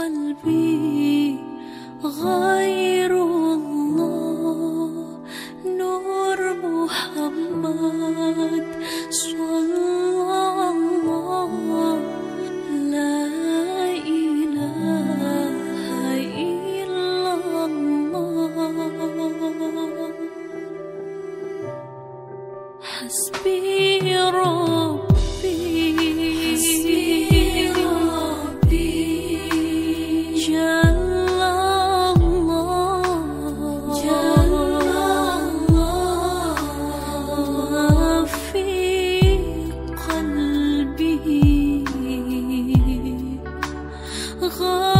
قلبي غير الله. نور محمد صلى الله لا إله إلا الله حسبي ربي 和